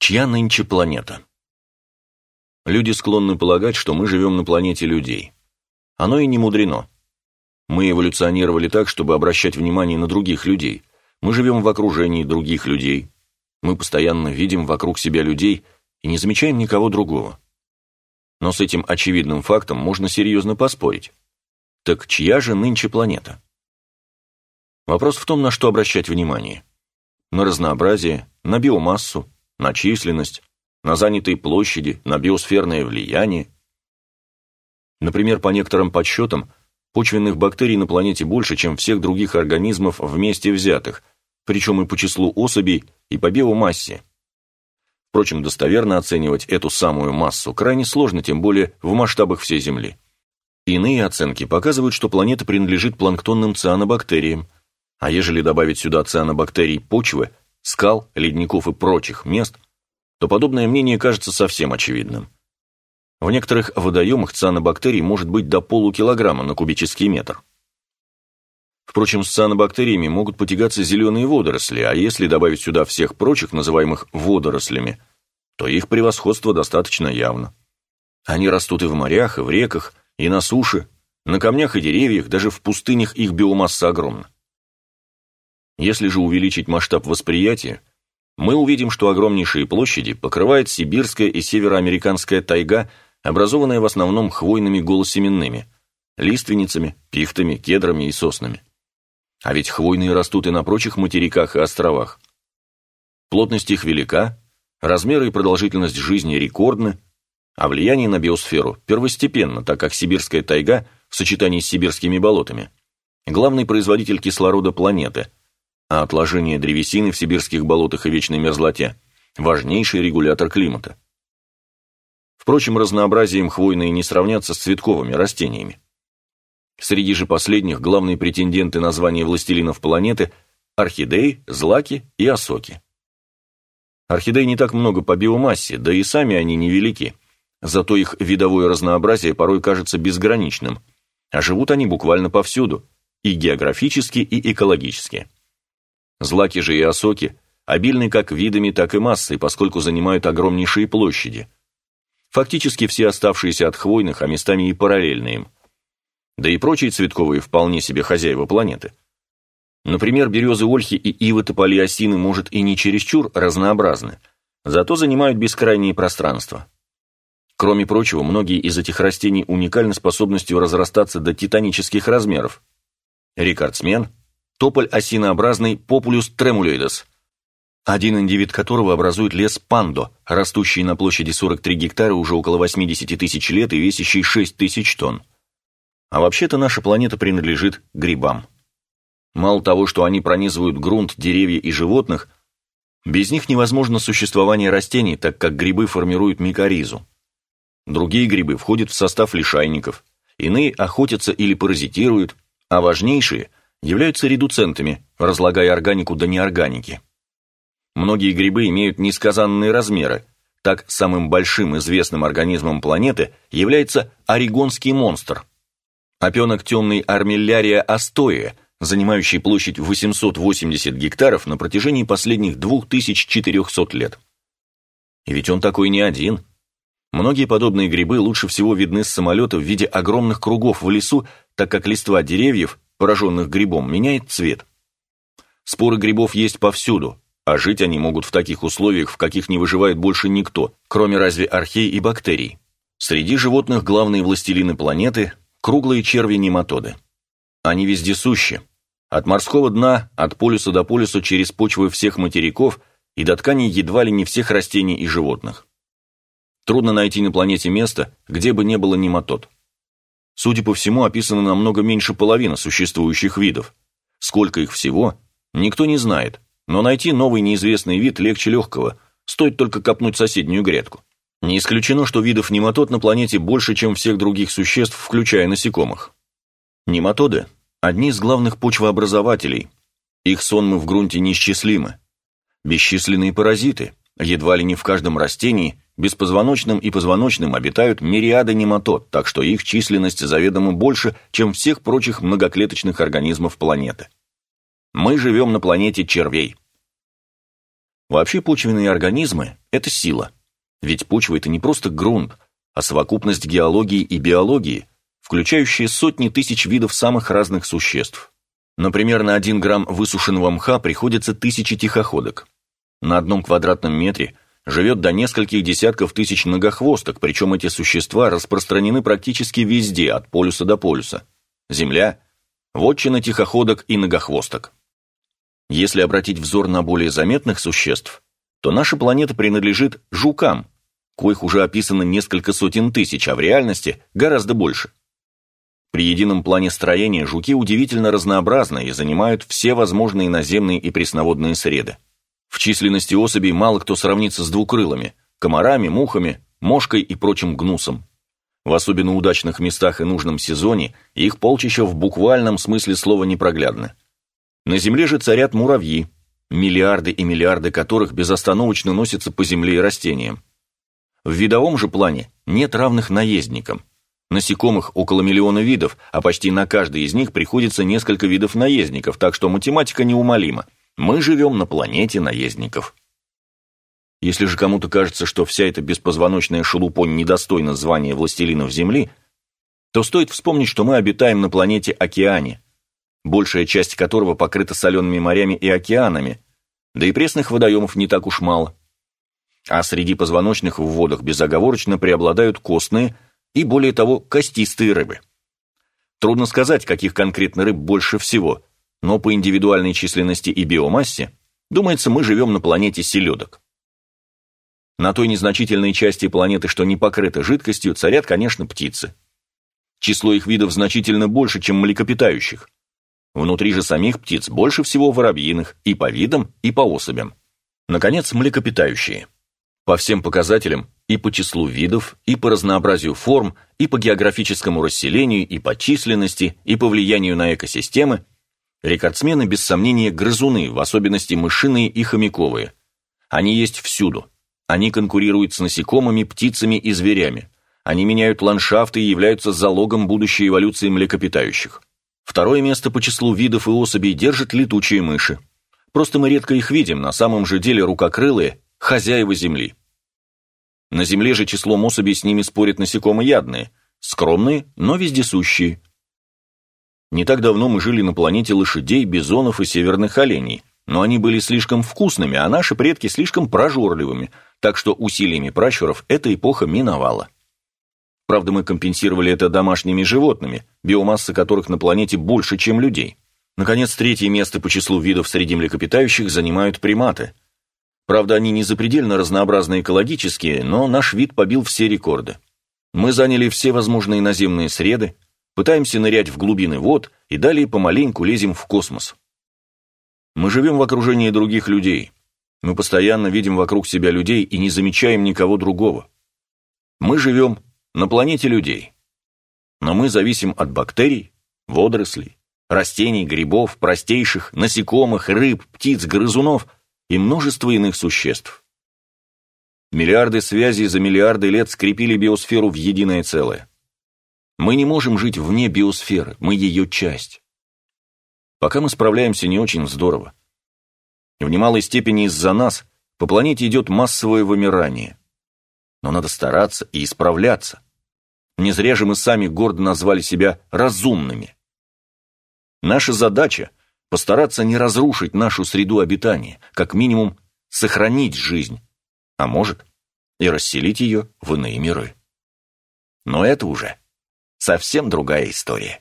Чья нынче планета? Люди склонны полагать, что мы живем на планете людей. Оно и не мудрено. Мы эволюционировали так, чтобы обращать внимание на других людей. Мы живем в окружении других людей. Мы постоянно видим вокруг себя людей и не замечаем никого другого. Но с этим очевидным фактом можно серьезно поспорить. Так чья же нынче планета? Вопрос в том, на что обращать внимание. На разнообразие, на биомассу, на численность, на занятые площади, на биосферное влияние. Например, по некоторым подсчетам, почвенных бактерий на планете больше, чем всех других организмов вместе взятых, причем и по числу особей, и по биомассе. Впрочем, достоверно оценивать эту самую массу крайне сложно, тем более в масштабах всей Земли. Иные оценки показывают, что планета принадлежит планктонным цианобактериям, а ежели добавить сюда цианобактерий почвы, скал, ледников и прочих мест, то подобное мнение кажется совсем очевидным. В некоторых водоемах цианобактерий может быть до полукилограмма на кубический метр. Впрочем, с цианобактериями могут потягаться зеленые водоросли, а если добавить сюда всех прочих, называемых водорослями, то их превосходство достаточно явно. Они растут и в морях, и в реках, и на суше, на камнях и деревьях, даже в пустынях их биомасса огромна. Если же увеличить масштаб восприятия, мы увидим, что огромнейшие площади покрывает сибирская и североамериканская тайга, образованная в основном хвойными голосеменными, лиственницами, пихтами, кедрами и соснами. А ведь хвойные растут и на прочих материках и островах. Плотность их велика, размеры и продолжительность жизни рекордны, а влияние на биосферу первостепенно, так как сибирская тайга в сочетании с сибирскими болотами – главный производитель кислорода планеты, а отложение древесины в сибирских болотах и вечной мерзлоте – важнейший регулятор климата. Впрочем, разнообразием хвойные не сравнятся с цветковыми растениями. Среди же последних главные претенденты на звание властелинов планеты – орхидеи, злаки и осоки. Орхидей не так много по биомассе, да и сами они невелики, зато их видовое разнообразие порой кажется безграничным, а живут они буквально повсюду, и географически, и экологически. Злаки же и осоки обильны как видами, так и массой, поскольку занимают огромнейшие площади. Фактически все оставшиеся от хвойных, а местами и параллельные им – да и прочие цветковые вполне себе хозяева планеты. Например, березы ольхи и ивы тополи осины, может, и не чересчур разнообразны, зато занимают бескрайние пространства. Кроме прочего, многие из этих растений уникальны способностью разрастаться до титанических размеров. Рекордсмен – тополь осинообразный Populus tremulioides, один индивид которого образует лес пандо, растущий на площади 43 гектара уже около 80 тысяч лет и весящий 6 тысяч тонн. А вообще-то наша планета принадлежит грибам. Мало того, что они пронизывают грунт, деревья и животных, без них невозможно существование растений, так как грибы формируют микоризу. Другие грибы входят в состав лишайников, иные охотятся или паразитируют, а важнейшие являются редуцентами, разлагая органику до неорганики. Многие грибы имеют несказанные размеры, так самым большим известным организмом планеты является орегонский монстр – Опенок темной армиллярия астоя, занимающий площадь 880 гектаров на протяжении последних 2400 лет. И ведь он такой не один. Многие подобные грибы лучше всего видны с самолета в виде огромных кругов в лесу, так как листва деревьев, пораженных грибом, меняет цвет. Споры грибов есть повсюду, а жить они могут в таких условиях, в каких не выживает больше никто, кроме разве архей и бактерий. Среди животных главные властелины планеты Круглые черви-нематоды. Они вездесущи. От морского дна, от полюса до полюса через почвы всех материков и до тканей едва ли не всех растений и животных. Трудно найти на планете место, где бы не было нематод. Судя по всему, описано намного меньше половины существующих видов. Сколько их всего, никто не знает, но найти новый неизвестный вид легче легкого, стоит только копнуть соседнюю грядку. Не исключено, что видов нематод на планете больше, чем всех других существ, включая насекомых. Нематоды – одни из главных почвообразователей. Их сонмы в грунте неисчислимы. Бесчисленные паразиты, едва ли не в каждом растении, беспозвоночным и позвоночным обитают мириады нематод, так что их численность заведомо больше, чем всех прочих многоклеточных организмов планеты. Мы живем на планете червей. Вообще почвенные организмы – это сила. Ведь почва – это не просто грунт, а совокупность геологии и биологии, включающая сотни тысяч видов самых разных существ. Например, на один грамм высушенного мха приходится тысячи тихоходок. На одном квадратном метре живет до нескольких десятков тысяч многохвосток, причем эти существа распространены практически везде, от полюса до полюса. Земля – вотчина тихоходок и многохвосток. Если обратить взор на более заметных существ, то наша планета принадлежит жукам, коих уже описано несколько сотен тысяч, а в реальности гораздо больше. При едином плане строения жуки удивительно разнообразны и занимают все возможные наземные и пресноводные среды. В численности особей мало кто сравнится с двукрылыми – комарами, мухами, мошкой и прочим гнусом. В особенно удачных местах и нужном сезоне их полчища в буквальном смысле слова непроглядны. На Земле же царят муравьи, миллиарды и миллиарды которых безостановочно носятся по земле и растениям. В видовом же плане нет равных наездникам. Насекомых около миллиона видов, а почти на каждый из них приходится несколько видов наездников, так что математика неумолима. Мы живем на планете наездников. Если же кому-то кажется, что вся эта беспозвоночная шелупонь недостойна звания властелинов Земли, то стоит вспомнить, что мы обитаем на планете Океане, большая часть которого покрыта солеными морями и океанами, да и пресных водоемов не так уж мало. А среди позвоночных в водах безоговорочно преобладают костные и, более того, костистые рыбы. Трудно сказать, каких конкретно рыб больше всего, но по индивидуальной численности и биомассе, думается, мы живем на планете селедок. На той незначительной части планеты, что не покрыта жидкостью, царят, конечно, птицы. Число их видов значительно больше, чем млекопитающих. Внутри же самих птиц больше всего воробьиных и по видам, и по особям. Наконец, млекопитающие. По всем показателям, и по числу видов, и по разнообразию форм, и по географическому расселению, и по численности, и по влиянию на экосистемы, рекордсмены, без сомнения, грызуны, в особенности мышиные и хомяковые. Они есть всюду. Они конкурируют с насекомыми, птицами и зверями. Они меняют ландшафты и являются залогом будущей эволюции млекопитающих. Второе место по числу видов и особей держат летучие мыши. Просто мы редко их видим, на самом же деле рукокрылые – хозяева Земли. На Земле же числом особей с ними спорят насекомоядные, скромные, но вездесущие. Не так давно мы жили на планете лошадей, бизонов и северных оленей, но они были слишком вкусными, а наши предки слишком прожорливыми, так что усилиями пращуров эта эпоха миновала. Правда, мы компенсировали это домашними животными, биомасса которых на планете больше, чем людей. Наконец, третье место по числу видов среди млекопитающих занимают приматы. Правда, они не запредельно разнообразны экологически, но наш вид побил все рекорды. Мы заняли все возможные наземные среды, пытаемся нырять в глубины вод и далее помаленьку лезем в космос. Мы живем в окружении других людей. Мы постоянно видим вокруг себя людей и не замечаем никого другого. Мы живем на планете людей. Но мы зависим от бактерий, водорослей, растений, грибов, простейших, насекомых, рыб, птиц, грызунов и множества иных существ. Миллиарды связей за миллиарды лет скрепили биосферу в единое целое. Мы не можем жить вне биосферы, мы ее часть. Пока мы справляемся не очень здорово. В немалой степени из-за нас по планете идет массовое вымирание но надо стараться и исправляться. Не зря же мы сами гордо назвали себя разумными. Наша задача – постараться не разрушить нашу среду обитания, как минимум сохранить жизнь, а может и расселить ее в иные миры. Но это уже совсем другая история.